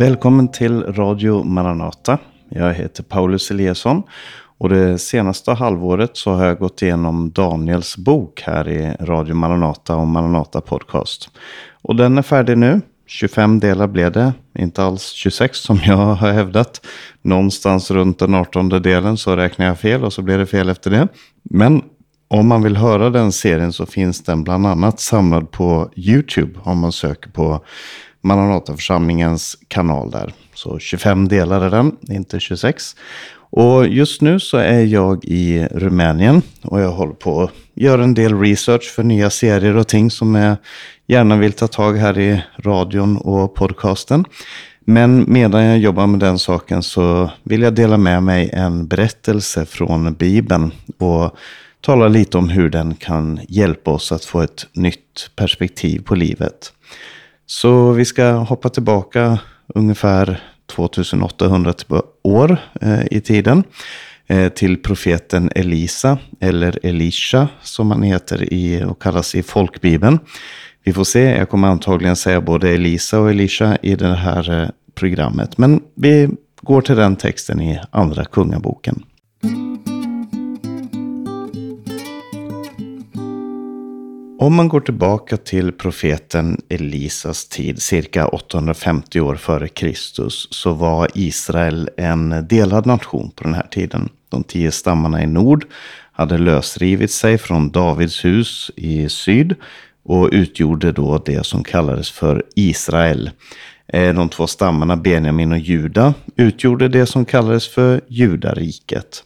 Välkommen till Radio Maranata. Jag heter Paulus Eliasson och det senaste halvåret så har jag gått igenom Daniels bok här i Radio Maranata och Maranata Podcast. Och den är färdig nu. 25 delar blev det, inte alls 26 som jag har hävdat. Någonstans runt den 18 delen så räknar jag fel och så blir det fel efter det. Men om man vill höra den serien så finns den bland annat samlad på YouTube om man söker på Maranataförsamlingens kanal där. Så 25 delar är den, inte 26. Och just nu så är jag i Rumänien och jag håller på att göra en del research för nya serier och ting som jag gärna vill ta tag här i radion och podcasten. Men medan jag jobbar med den saken så vill jag dela med mig en berättelse från Bibeln och tala lite om hur den kan hjälpa oss att få ett nytt perspektiv på livet. Så vi ska hoppa tillbaka ungefär 2800 typ år eh, i tiden eh, till profeten Elisa, eller Elisha som han heter i, och kallas i folkbibeln. Vi får se, jag kommer antagligen säga både Elisa och Elisha i det här eh, programmet. Men vi går till den texten i Andra Kungaboken. Mm. Om man går tillbaka till profeten Elisas tid, cirka 850 år före Kristus, så var Israel en delad nation på den här tiden. De tio stammarna i nord hade lösrivit sig från Davids hus i syd och utgjorde då det som kallades för Israel. Eh, de två stammarna Benjamin och Juda utgjorde det som kallades för Judariket.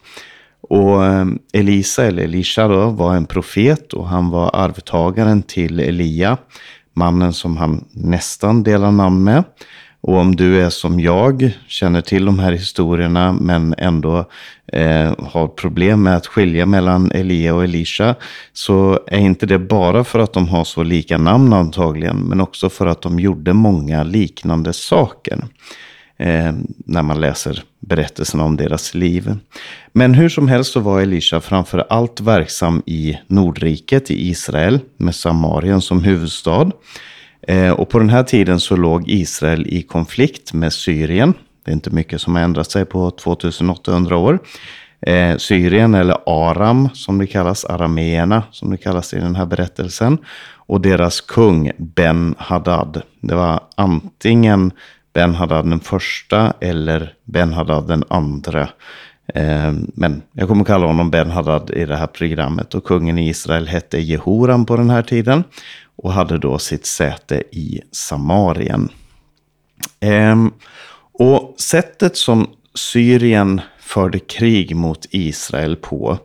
Och ehm, Elisa, eller Elisha då, var en profet och han var arvtagaren till Elia, mannen som han nästan delar namn med. Och om du är som jag, känner till de här historierna men ändå eh, har problem med att skilja mellan Elia och Elisha, så är inte det bara för att de har så lika namn antagligen, men också för att de gjorde många liknande saker eh, när man läser berättelserna om deras liv. Men hur som helst så var Elisha framför allt verksam i Nordriket, i Israel, med Samarien som huvudstad. Eh, och på den här tiden så låg Israel i konflikt med Syrien. Det är inte mycket som har ändrat sig på 2800 år. Eh, Syrien, eller Aram som det kallas, arameerna som det kallas i den här berättelsen. Och deras kung Ben-Hadad. Det var antingen Ben Haddad den första eller Ben Haddad den andra. Eh, men jag kommer kalla honom Ben Haddad i det här programmet. Och kungen i Israel hette Jehoram på den här tiden. Och hade då sitt säte i Samarien. Ehm, och sättet som Syrien förde krig mot Israel på,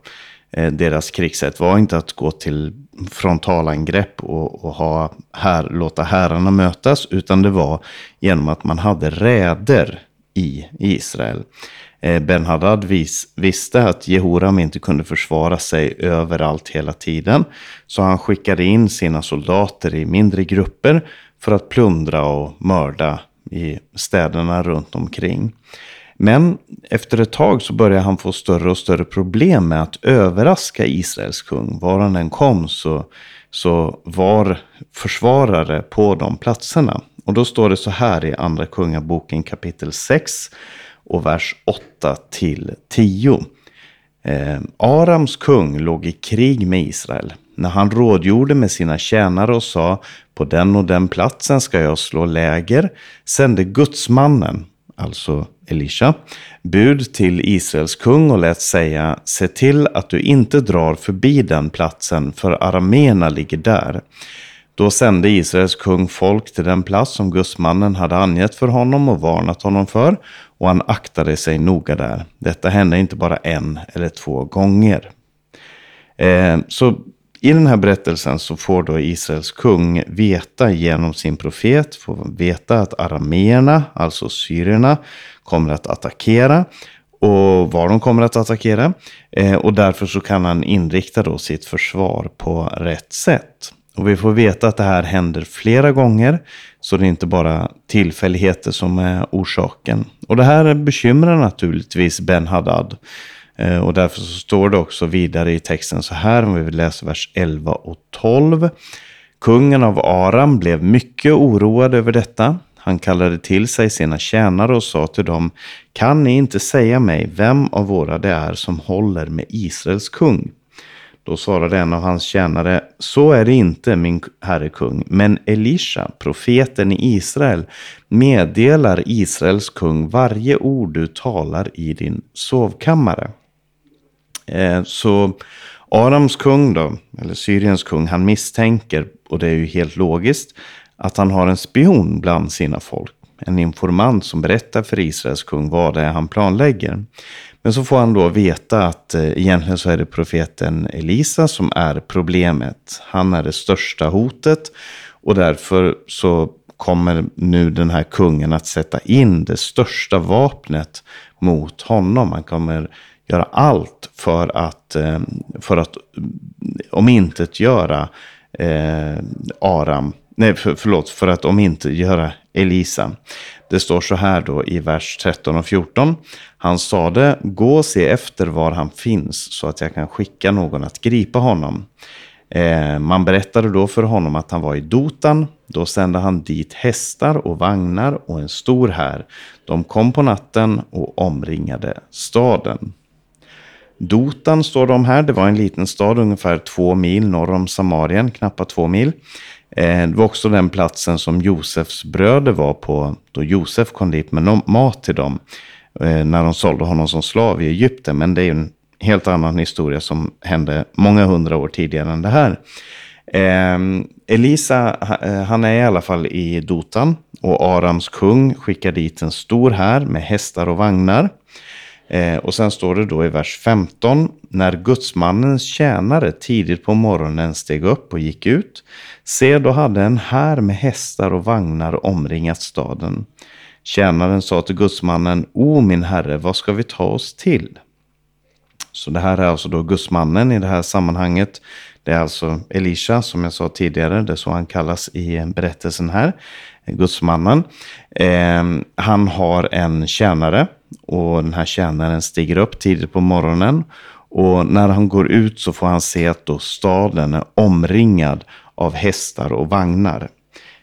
eh, deras krigssätt, var inte att gå till frontalangrepp och, och ha här, låta herrarna mötas, utan det var genom att man hade räder i Israel. Eh, Ben-Hadad vis, visste att Jehoram inte kunde försvara sig överallt hela tiden. Så han skickade in sina soldater i mindre grupper för att plundra och mörda i städerna runt omkring. Men efter ett tag så började han få större och större problem med att överraska Israels kung. Var han än kom så, så var försvarare på de platserna. Och då står det så här i Andra Kungaboken kapitel 6 och vers 8 till 10. Eh, Arams kung låg i krig med Israel. När han rådgjorde med sina tjänare och sa på den och den platsen ska jag slå läger sände gudsmannen, alltså Elisha, bud till Israels kung och lät säga se till att du inte drar förbi den platsen för arméerna ligger där. Då sände Israels kung folk till den plats som gudsmannen hade angett för honom och varnat honom för och han aktade sig noga där. Detta hände inte bara en eller två gånger. Eh, så i den här berättelsen så får då Israels kung veta genom sin profet, får veta att arameerna, alltså syrierna, kommer att attackera och var de kommer att attackera. Eh, och därför så kan han inrikta då sitt försvar på rätt sätt. Och vi får veta att det här händer flera gånger. Så det är inte bara tillfälligheter som är orsaken. Och det här bekymrar naturligtvis Ben Haddad. Eh, och därför så står det också vidare i texten så här, om vi läser vers 11 och 12. Kungen av Aram blev mycket oroad över detta. Han kallade till sig sina tjänare och sa till dem, kan ni inte säga mig vem av våra det är som håller med Israels kung? Då svarade en av hans tjänare, så är det inte min herre kung, men Elisha, profeten i Israel, meddelar Israels kung varje ord du talar i din sovkammare. Eh, så Arams kung då, eller Syriens kung, han misstänker, och det är ju helt logiskt, att han har en spion bland sina folk. En informant som berättar för Israels kung vad det är han planlägger. Men så får han då veta att eh, egentligen så är det profeten Elisa som är problemet. Han är det största hotet och därför så kommer nu den här kungen att sätta in det största vapnet mot honom. Han kommer göra allt för att, eh, för att eh, omintetgöra eh, Aram. Nej, för, förlåt, för att omintetgöra Elisa. Det står så här då i vers 13 och 14. Han sade, gå och se efter var han finns så att jag kan skicka någon att gripa honom. Eh, man berättade då för honom att han var i Dotan. Då sände han dit hästar och vagnar och en stor här. De kom på natten och omringade staden. Dotan står de här. Det var en liten stad ungefär två mil norr om Samarien, knappt två mil. Eh, det var också den platsen som Josefs bröder var på då Josef kom dit med mat till dem. Eh, när de sålde honom som slav i Egypten. Men det är en helt annan historia som hände många hundra år tidigare än det här. Ehm, Elisa, eh, han är i alla fall i Dotan och Arams kung skickar dit en stor här med hästar och vagnar. Eh, och sen står det då i vers 15. När gudsmannens tjänare tidigt på morgonen steg upp och gick ut. Se, då hade en här med hästar och vagnar omringat staden. Tjänaren sa till gudsmannen, O min herre, vad ska vi ta oss till? Så det här är alltså då gudsmannen i det här sammanhanget. Det är alltså Elisha som jag sa tidigare, det är så han kallas i berättelsen här. Gudsmannen. Eh, han har en tjänare och den här tjänaren stiger upp tidigt på morgonen. Och när han går ut så får han se att då staden är omringad av hästar och vagnar.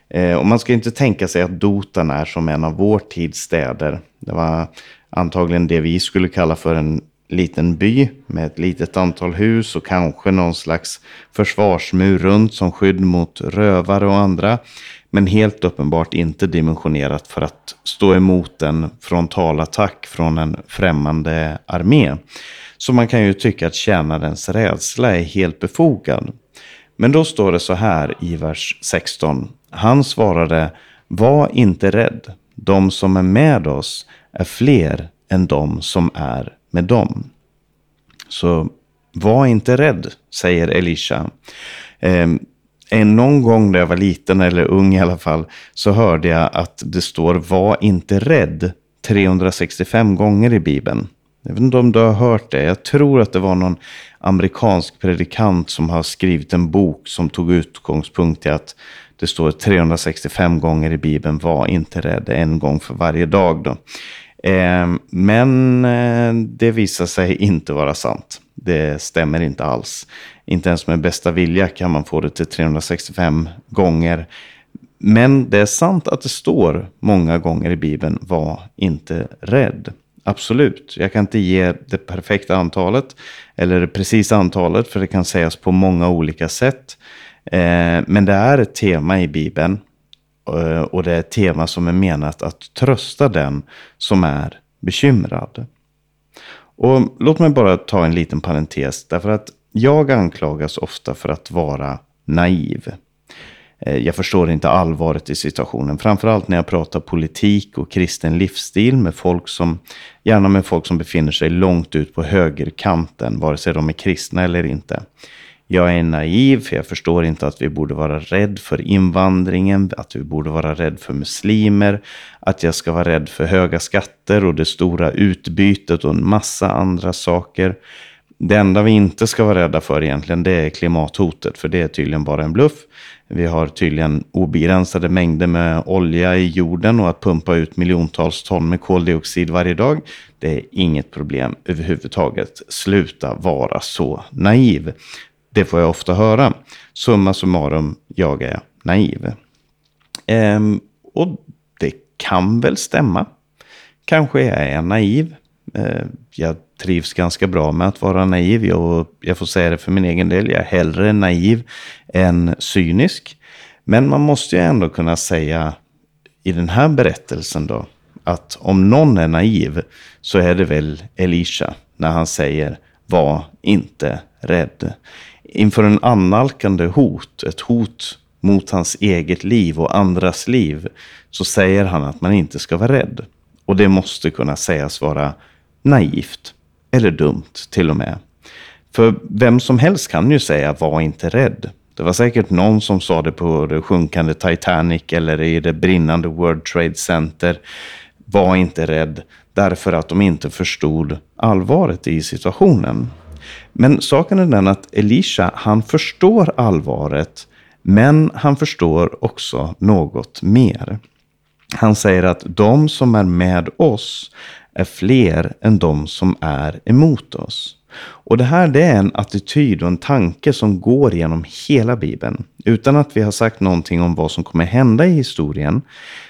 Eh, och man ska inte tänka sig att Dotan är som en av vår tids städer. Det var antagligen det vi skulle kalla för en liten by med ett litet antal hus och kanske någon slags försvarsmur runt som skydd mot rövare och andra. Men helt uppenbart inte dimensionerat för att stå emot en frontalattack från en främmande armé. Så man kan ju tycka att tjänarens rädsla är helt befogad. Men då står det så här i vers 16. Han svarade, var inte rädd. De som är med oss är fler än de som är med dem. Så var inte rädd, säger Elisha. Eh, Eh, någon gång när jag var liten, eller ung i alla fall, så hörde jag att det står var inte rädd 365 gånger i Bibeln. Jag vet inte om du har hört det. Jag tror att det var någon amerikansk predikant som har skrivit en bok som tog utgångspunkt i att det står 365 gånger i Bibeln, var inte rädd, en gång för varje dag. Då. Ehm, men eh, det visar sig inte vara sant. Det stämmer inte alls. Inte ens med bästa vilja kan man få det till 365 gånger. Men det är sant att det står många gånger i Bibeln, var inte rädd. Absolut, jag kan inte ge det perfekta antalet eller det precisa antalet för det kan sägas på många olika sätt. Ehm, men det är ett tema i Bibeln Eh, och det är ett tema som är menat att trösta den som är bekymrad. Och låt mig bara ta en liten parentes därför att jag anklagas ofta för att vara naiv. Eh, jag förstår inte allvaret i situationen. Framförallt när jag pratar politik och kristen livsstil med folk som, gärna med folk som befinner sig långt ut på högerkanten, vare sig de är kristna eller inte. Jag är naiv, för jag förstår inte att vi borde vara rädd för invandringen, att vi borde vara rädd för muslimer, att jag ska vara rädd för höga skatter och det stora utbytet och en massa andra saker. Det enda vi inte ska vara rädda för egentligen, det är klimathotet, för det är tydligen bara en bluff. Vi har tydligen obegränsade mängder med olja i jorden och att pumpa ut miljontals ton med koldioxid varje dag. Det är inget problem överhuvudtaget. Sluta vara så naiv. Det får jag ofta höra. Summa summarum, jag är naiv. Ehm, och det kan väl stämma. Kanske är jag naiv. Ehm, jag trivs ganska bra med att vara naiv. Jag, jag får säga det för min egen del. Jag är hellre naiv än cynisk. Men man måste ju ändå kunna säga i den här berättelsen då. Att om någon är naiv så är det väl Elisha när han säger var inte rädd. Inför en annalkande hot, ett hot mot hans eget liv och andras liv, så säger han att man inte ska vara rädd. Och det måste kunna sägas vara naivt, eller dumt till och med. För vem som helst kan ju säga var inte rädd. Det var säkert någon som sa det på det sjunkande Titanic eller i det brinnande World Trade Center. Var inte rädd därför att de inte förstod allvaret i situationen. Men saken är den att Elisha, han förstår allvaret, men han förstår också något mer. Han säger att de som är med oss är fler än de som är emot oss. Och det här det är en attityd och en tanke som går genom hela Bibeln. Utan att vi har sagt någonting om vad som kommer hända i historien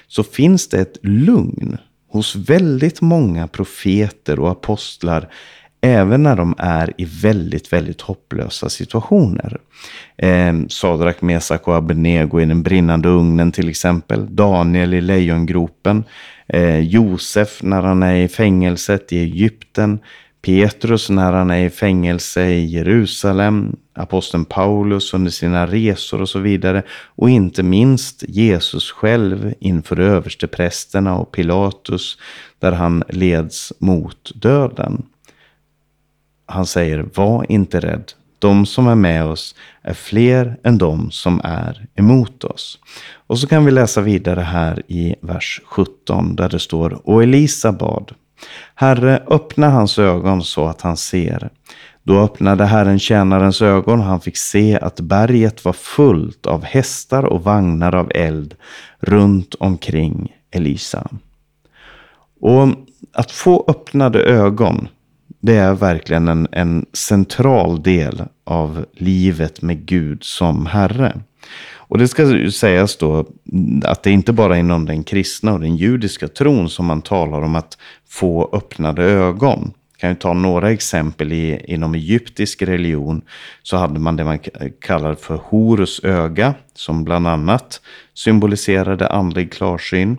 så finns det ett lugn hos väldigt många profeter och apostlar Även när de är i väldigt, väldigt hopplösa situationer. Eh, Sadrak, Mesak och Abednego i den brinnande ugnen till exempel. Daniel i lejongropen. Eh, Josef när han är i fängelset i Egypten. Petrus när han är i fängelse i Jerusalem, aposteln Paulus under sina resor och så vidare. Och inte minst Jesus själv inför översteprästerna och Pilatus där han leds mot döden. Han säger, var inte rädd. De som är med oss är fler än de som är emot oss. Och så kan vi läsa vidare här i vers 17 där det står, och Elisa bad. Herre, öppna hans ögon så att han ser. Då öppnade Herren tjänarens ögon och han fick se att berget var fullt av hästar och vagnar av eld runt omkring Elisa. Och att få öppnade ögon, det är verkligen en, en central del av livet med Gud som Herre. Och det ska sägas då att det inte bara är inom den kristna och den judiska tron som man talar om att få öppnade ögon. Jag kan ju ta några exempel. I, inom egyptisk religion så hade man det man kallar för Horus öga, som bland annat symboliserade andlig klarsyn.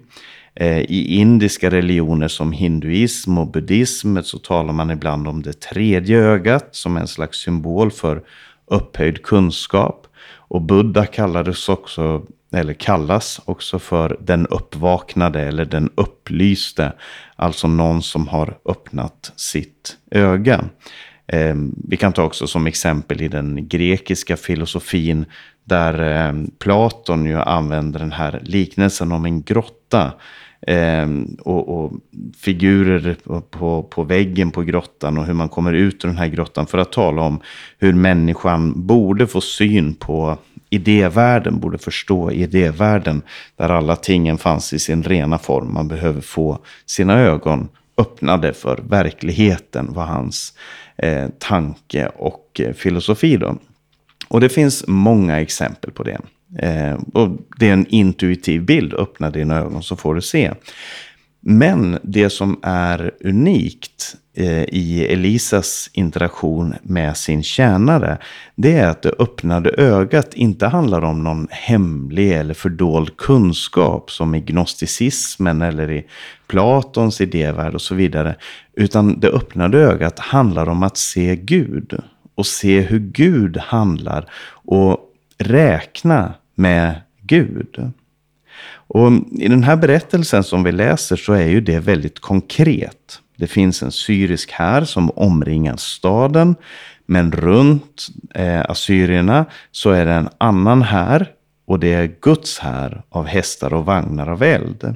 Eh, I indiska religioner som hinduism och buddhism så talar man ibland om det tredje ögat som en slags symbol för upphöjd kunskap. Och Buddha kallades också, eller kallas också för den uppvaknade eller den upplyste. Alltså någon som har öppnat sitt öga. Eh, vi kan ta också som exempel i den grekiska filosofin där eh, Platon ju använder den här liknelsen om en grotta Ehm, och, och, figurer på, på väggen på grottan och hur man kommer ut ur den här grottan för att tala om hur människan borde få syn på idévärlden, borde förstå idévärlden där alla tingen fanns i sin rena form. Man behöver få sina ögon öppnade för verkligheten var hans eh, tanke och eh, filosofi. Då. Och det finns många exempel på det. Eh, och det är en intuitiv bild. Öppna dina ögon så får du se. Men det som är unikt eh, i Elisas interaktion med sin tjänare, det är att det öppnade ögat inte handlar om någon hemlig eller fördold kunskap som i gnosticismen eller i Platons idévärld och så vidare. Utan det öppnade ögat handlar om att se Gud och se hur Gud handlar och räkna med Gud. Och I den här berättelsen som vi läser så är ju det väldigt konkret. Det finns en syrisk här som omringar staden. Men runt eh, assyrierna så är det en annan här. Och det är Guds här av hästar och vagnar av eld.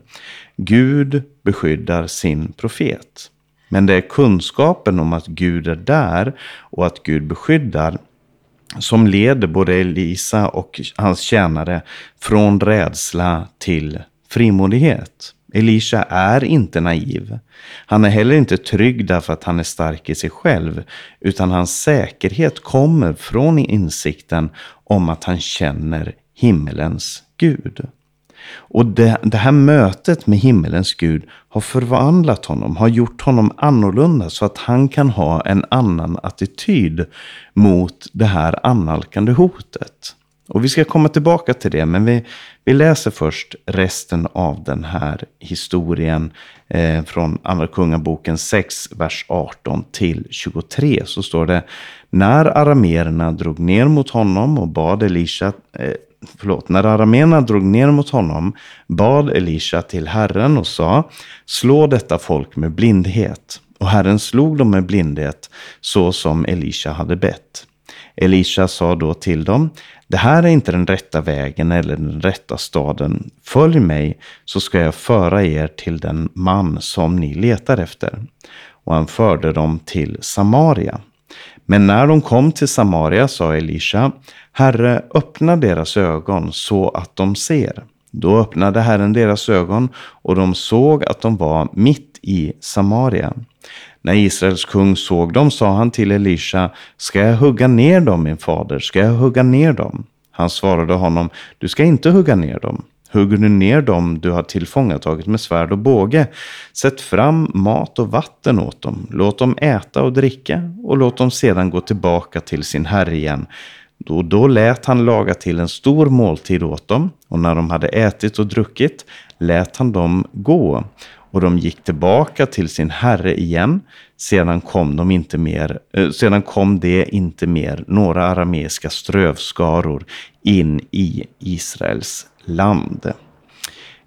Gud beskyddar sin profet. Men det är kunskapen om att Gud är där och att Gud beskyddar som leder både Elisa och hans tjänare från rädsla till frimodighet. Elisha är inte naiv. Han är heller inte trygg därför att han är stark i sig själv, utan hans säkerhet kommer från insikten om att han känner himmelens Gud. Och det, det, här mötet med himmelens Gud har förvandlat honom, har gjort honom annorlunda så att han kan ha en annan attityd mot det här annalkande hotet. Och vi ska komma tillbaka till det, men vi, vi läser först resten av den här historien eh, från Andra Kungaboken 6, vers 18 till 23. Så står det, när arameerna drog ner mot honom och bad Elisha, eh, förlåt, när arameerna drog ner mot honom bad Elisha till Herren och sa, slå detta folk med blindhet. Och Herren slog dem med blindhet så som Elisha hade bett. Elisha sa då till dem, det här är inte den rätta vägen eller den rätta staden. Följ mig så ska jag föra er till den man som ni letar efter. Och han förde dem till Samaria. Men när de kom till Samaria sa Elisha, Herre, öppna deras ögon så att de ser. Då öppnade Herren deras ögon och de såg att de var mitt i Samaria. När Israels kung såg dem sa han till Elisha, ska jag hugga ner dem min fader, ska jag hugga ner dem? Han svarade honom, du ska inte hugga ner dem. Hugger du ner dem du har tillfångatagit med svärd och båge, sätt fram mat och vatten åt dem, låt dem äta och dricka och låt dem sedan gå tillbaka till sin herre igen. Då, då lät han laga till en stor måltid åt dem och när de hade ätit och druckit lät han dem gå och de gick tillbaka till sin herre igen. Sedan kom, de inte mer, eh, sedan kom det inte mer några arameiska strövskaror in i Israels land.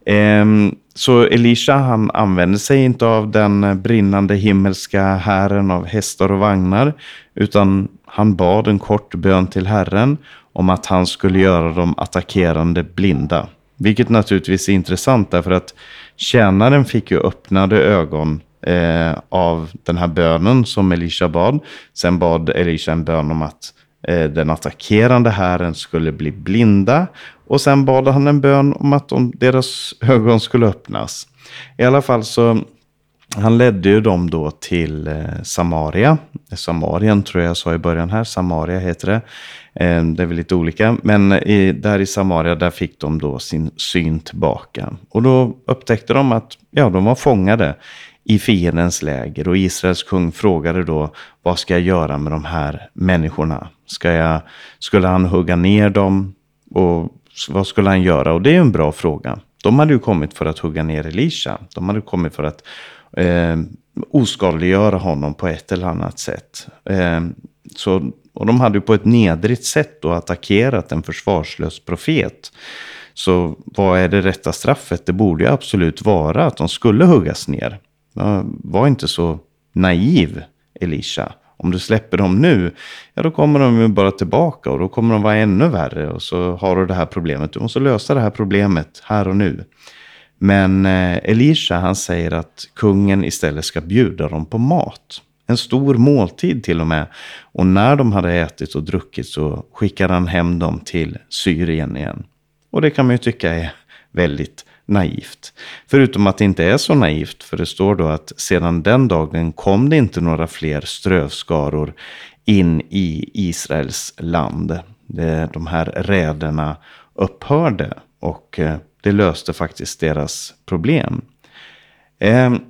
Ehm, så Elisha han använde sig inte av den brinnande himmelska hären av hästar och vagnar, utan han bad en kort bön till Herren om att han skulle göra de attackerande blinda. Vilket naturligtvis är intressant därför att tjänaren fick ju öppnade ögon eh, av den här bönen som Elisha bad. Sen bad Elisha en bön om att eh, den attackerande hären skulle bli blinda. Och sen bad han en bön om att de, deras ögon skulle öppnas. I alla fall så han ledde ju dem då till eh, Samaria. Samarien tror jag sa i början här. Samaria heter det. Eh, det är väl lite olika. Men i, där i Samaria där fick de då sin syn tillbaka. Och då upptäckte de att ja, de var fångade i fiendens läger. Och Israels kung frågade då, vad ska jag göra med de här människorna? Ska jag, skulle han hugga ner dem? Och vad skulle han göra? Och det är ju en bra fråga. De hade ju kommit för att hugga ner Elisha. De hade kommit för att eh, oskadliggöra honom på ett eller annat sätt. Eh, så, och de hade ju på ett nedrigt sätt då attackerat en försvarslös profet. Så vad är det rätta straffet? Det borde ju absolut vara att de skulle huggas ner. Var inte så naiv, Elisha. Om du släpper dem nu, ja då kommer de ju bara tillbaka och då kommer de vara ännu värre. Och så har du det här problemet. Du måste lösa det här problemet här och nu. Men eh, Elisha han säger att kungen istället ska bjuda dem på mat. En stor måltid till och med. Och när de hade ätit och druckit så skickade han hem dem till Syrien igen. Och det kan man ju tycka är väldigt naivt. Förutom att det inte är så naivt, för det står då att sedan den dagen kom det inte några fler strövskaror in i Israels land. De här räderna upphörde och eh, det löste faktiskt deras problem. Ehm,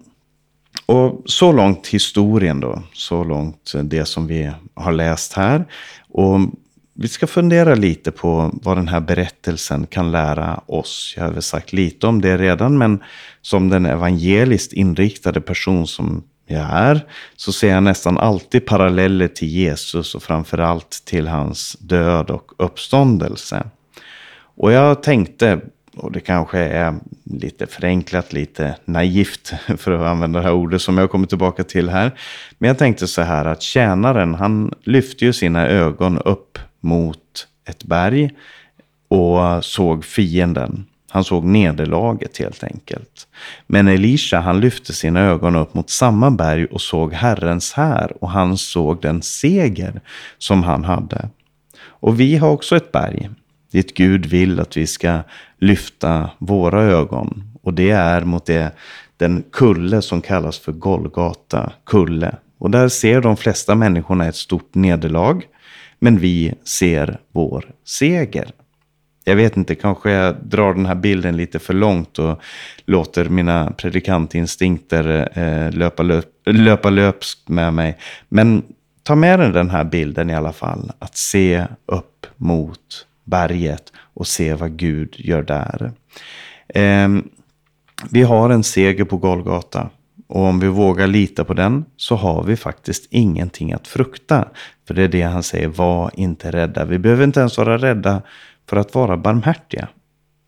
och så långt historien då, så långt eh, det som vi har läst här. Och vi ska fundera lite på vad den här berättelsen kan lära oss. Jag har väl sagt lite om det redan, men som den evangeliskt inriktade person som jag är, så ser jag nästan alltid paralleller till Jesus och framförallt till hans död och uppståndelse. Och jag tänkte och det kanske är lite förenklat, lite naivt för att använda det här ordet som jag kommer tillbaka till här. Men jag tänkte så här att tjänaren, han lyfte ju sina ögon upp mot ett berg och såg fienden. Han såg nederlaget helt enkelt. Men Elisha han lyfte sina ögon upp mot samma berg och såg Herrens här och han såg den seger som han hade. Och vi har också ett berg dit Gud vill att vi ska lyfta våra ögon. Och det är mot det, den kulle som kallas för Golgata kulle. Och där ser de flesta människorna ett stort nederlag. Men vi ser vår seger. jag vet inte, kanske jag drar den här bilden lite för långt och låter mina predikantinstinkter eh, löpa, löp, löpa löpskt med mig. Men ta med dig den här bilden i alla fall. Att se upp mot berget och se vad Gud gör där. Eh, vi har en seger på Golgata. Och om vi vågar lita på den så har vi faktiskt ingenting att frukta. För det är det han säger, var inte rädda. Vi behöver inte ens vara rädda för att vara barmhärtiga.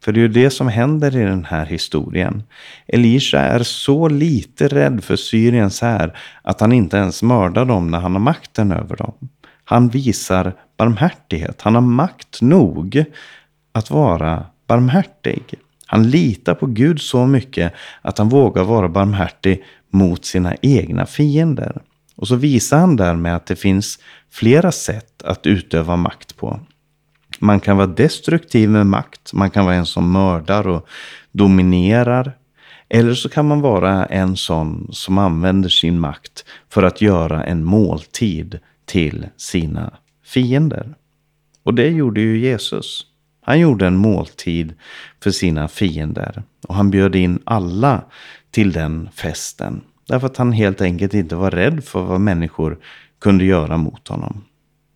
För det är ju det som händer i den här historien. Elisha är så lite rädd för Syriens här att han inte ens mördar dem när han har makten över dem. Han visar barmhärtighet. Han har makt nog att vara barmhärtig. Han litar på Gud så mycket att han vågar vara barmhärtig mot sina egna fiender. Och så visar han därmed att det finns flera sätt att utöva makt på. Man kan vara destruktiv med makt. Man kan vara en som mördar och dominerar. Eller så kan man vara en sån som använder sin makt för att göra en måltid till sina fiender. Och det gjorde ju Jesus. Han gjorde en måltid för sina fiender. Och han bjöd in alla till den festen. Därför att han helt enkelt inte var rädd för vad människor kunde göra mot honom.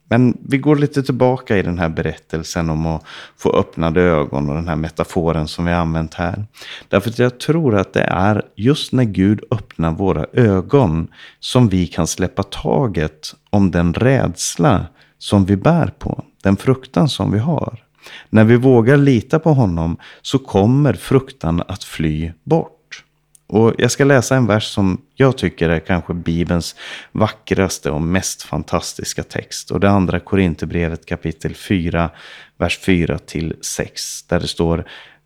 Men vi går lite tillbaka i den här berättelsen om att få öppnade ögon och den här metaforen som vi har använt här. Därför att jag tror att det är just när Gud öppnar våra ögon som vi kan släppa taget om den rädsla som vi bär på, den fruktan som vi har. När vi vågar lita på honom så kommer fruktan att fly bort. Och jag ska läsa en vers som jag tycker är kanske Bibelns vackraste och mest fantastiska text. Och det andra Korinthierbrevet kapitel 4, vers 4 till 6. Där det står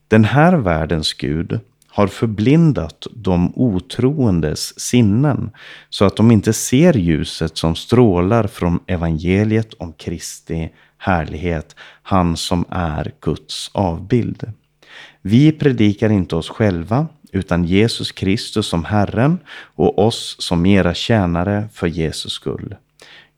Den här världens Gud har förblindat de otroendes sinnen så att de inte ser ljuset som strålar från evangeliet om Kristi härlighet, han som är Guds avbild. Vi predikar inte oss själva, utan Jesus Kristus som Herren och oss som era tjänare för Jesus skull.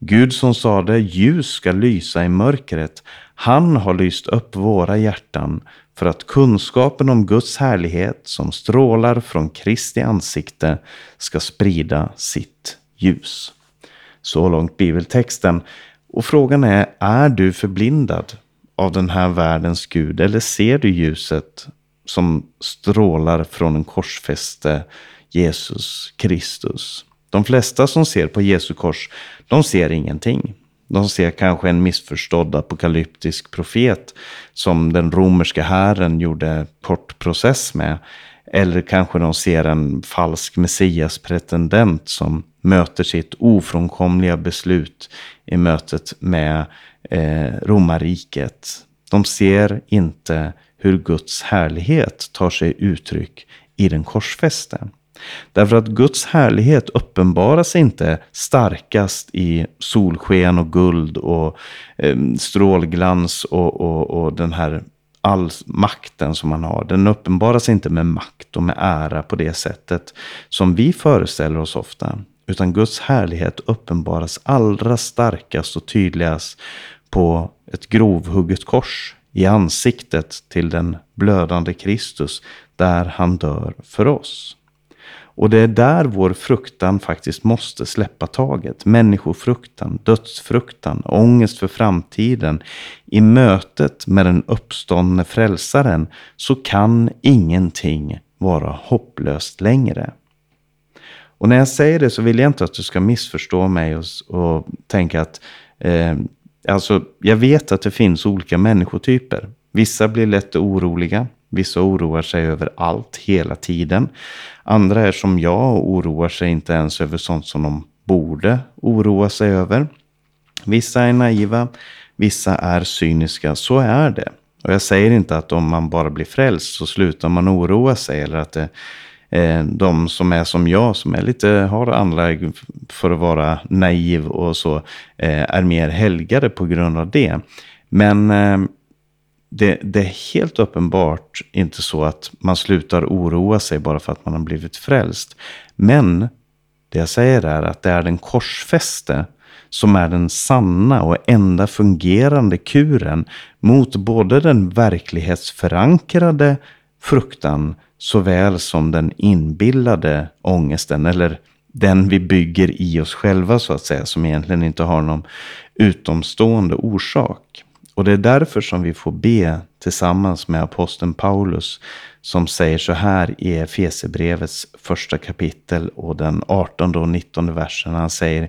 Gud som sade ljus ska lysa i mörkret, han har lyst upp våra hjärtan för att kunskapen om Guds härlighet som strålar från Kristi ansikte ska sprida sitt ljus. Så långt bibeltexten. Och frågan är, är du förblindad av den här världens Gud eller ser du ljuset som strålar från en korsfäste Jesus Kristus? De flesta som ser på Jesu kors, de ser ingenting. De ser kanske en missförstådd apokalyptisk profet som den romerska hären gjorde kort process med. Eller kanske de ser en falsk messiaspretendent som möter sitt ofrånkomliga beslut i mötet med eh, romarriket. De ser inte hur Guds härlighet tar sig uttryck i den korsfäste. Därför att Guds härlighet uppenbaras inte starkast i solsken och guld och eh, strålglans och, och, och den här all makten som man har. Den uppenbaras inte med makt och med ära på det sättet som vi föreställer oss ofta. Utan Guds härlighet uppenbaras allra starkast och tydligast på ett grovhugget kors i ansiktet till den blödande Kristus där han dör för oss. Och det är där vår fruktan faktiskt måste släppa taget. Människofruktan, dödsfruktan, ångest för framtiden. I mötet med den uppståndne frälsaren så kan ingenting vara hopplöst längre. Och när jag säger det så vill jag inte att du ska missförstå mig och, och tänka att eh, alltså, jag vet att det finns olika människotyper. Vissa blir lätt oroliga. Vissa oroar sig över allt hela tiden. Andra är som jag och oroar sig inte ens över sånt som de borde oroa sig över. Vissa är naiva, vissa är cyniska. Så är det. Och jag säger inte att om man bara blir frälst så slutar man oroa sig eller att det eh, de som är som jag, som är lite, har anlag för att vara naiv och så, eh, är mer helgade på grund av det. Men eh, det, det, är helt uppenbart inte så att man slutar oroa sig bara för att man har blivit frälst. Men det jag säger är att det är den korsfäste som är den sanna och enda fungerande kuren mot både den verklighetsförankrade fruktan såväl som den inbillade ångesten eller den vi bygger i oss själva så att säga som egentligen inte har någon utomstående orsak. Och det är därför som vi får be tillsammans med aposteln Paulus som säger så här i Efesebrevets första kapitel och den 18 och 19 versen. Han säger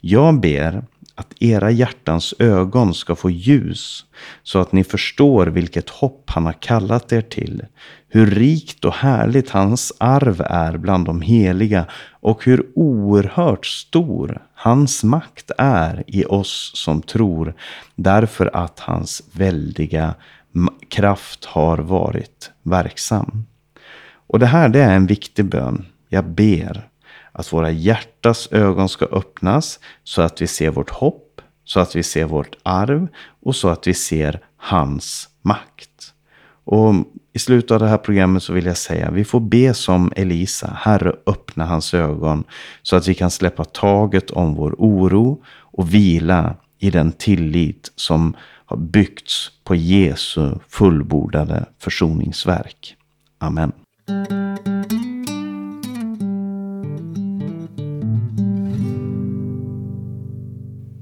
Jag ber att era hjärtans ögon ska få ljus så att ni förstår vilket hopp han har kallat er till. Hur rikt och härligt hans arv är bland de heliga och hur oerhört stor hans makt är i oss som tror därför att hans väldiga kraft har varit verksam. Och det här det är en viktig bön. Jag ber att våra hjärtas ögon ska öppnas så att vi ser vårt hopp, så att vi ser vårt arv och så att vi ser hans makt. Och i slutet av det här programmet så vill jag säga, vi får be som Elisa, Herre öppna hans ögon så att vi kan släppa taget om vår oro och vila i den tillit som har byggts på Jesu fullbordade försoningsverk. Amen.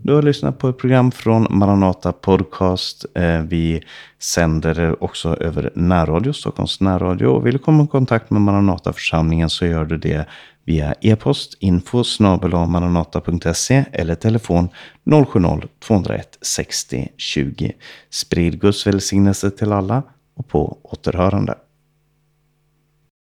Du har lyssnat på ett program från Maranata Podcast. Eh, vi sänder också över närradio, Stockholms närradio. Och vill du komma i kontakt med Maranata-församlingen så gör du det via e-post info maranata.se eller telefon 070-201 60 20. Sprid Guds välsignelse till alla och på återhörande.